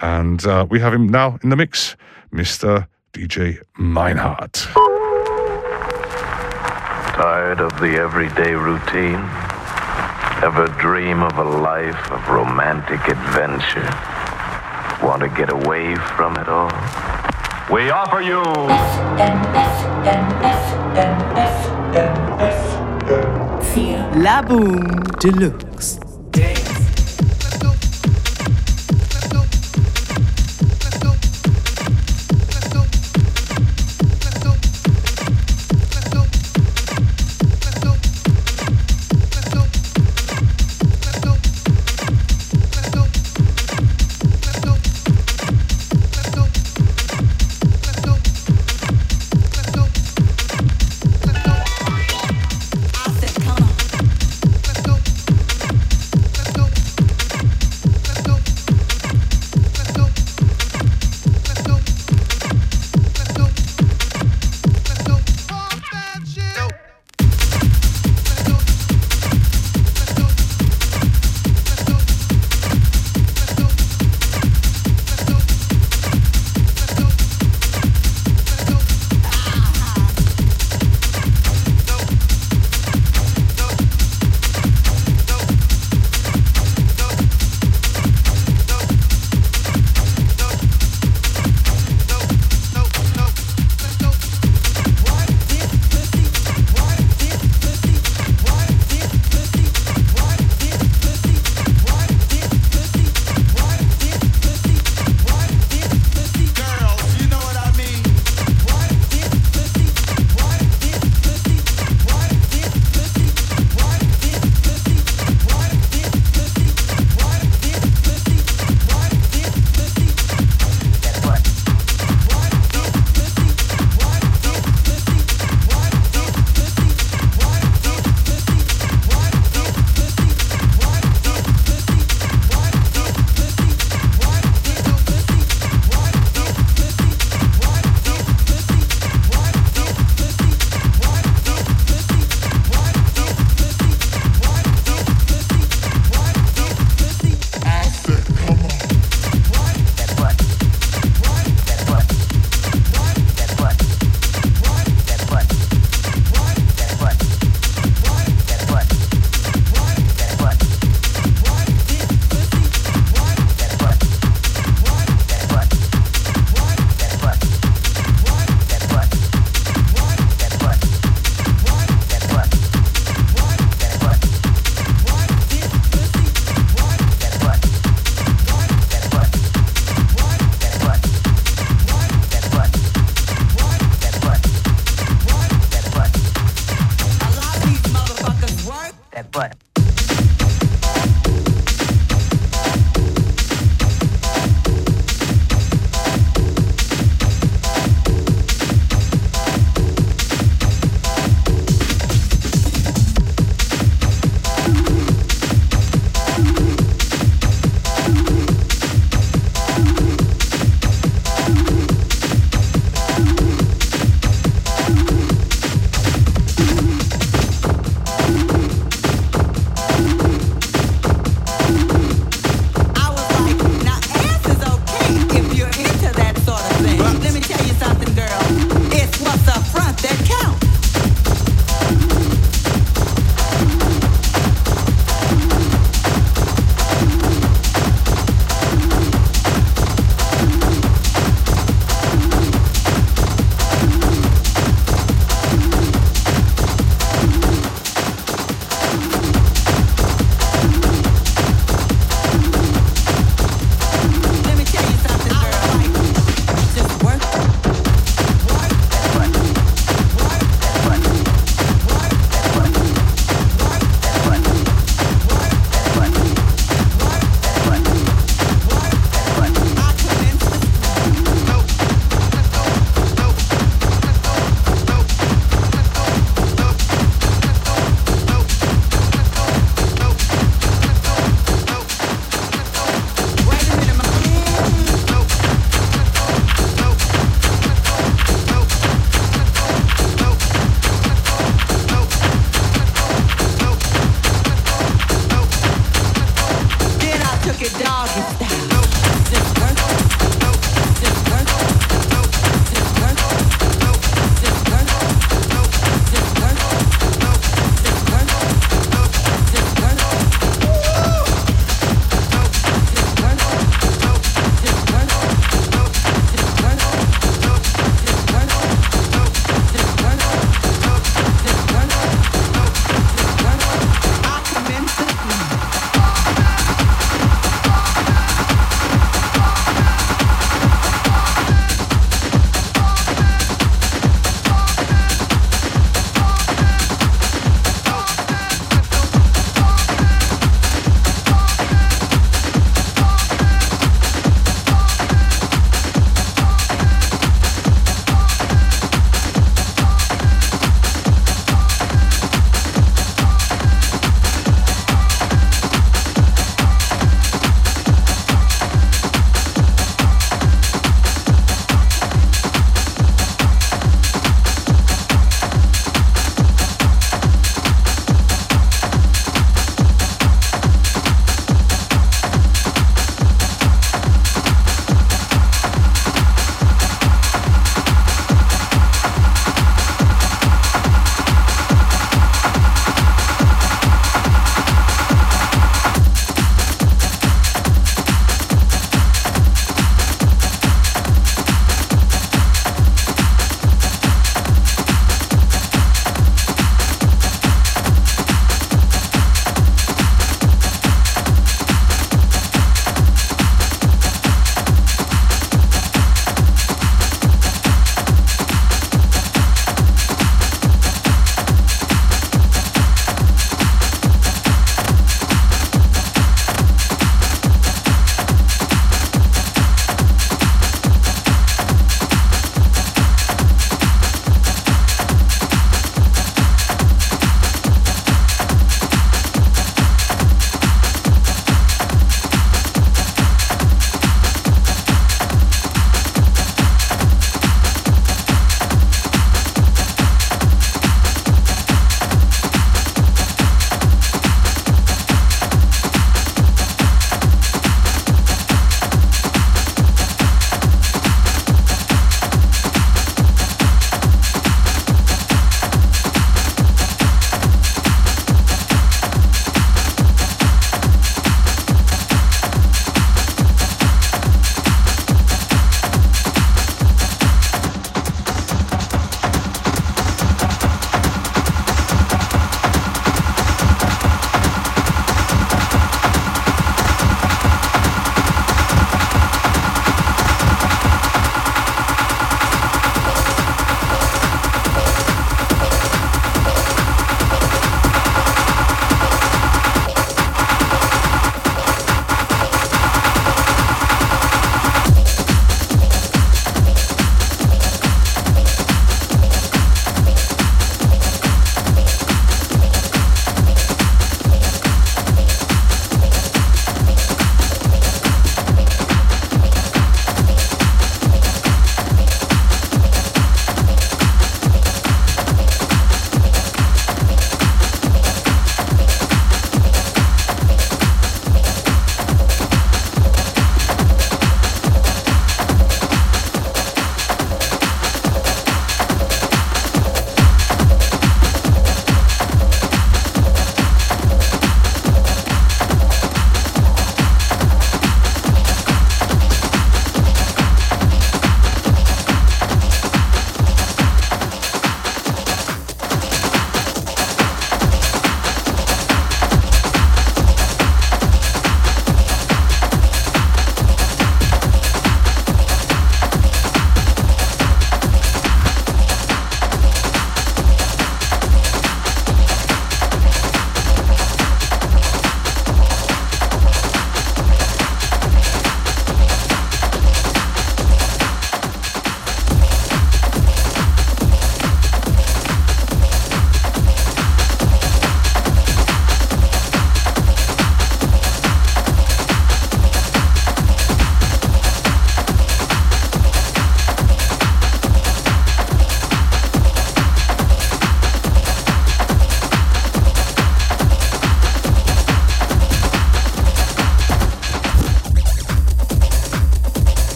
And uh, we have him now in the mix, Mr. DJ Meinhardt. Tired of the everyday routine? Ever dream of a life of romantic adventure? Want to get away from it all? We offer you. La Boom Deluxe.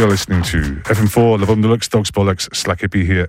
You're listening to FM4, La Boum De Luxe, Dogs Bollocks, Slack Hippy here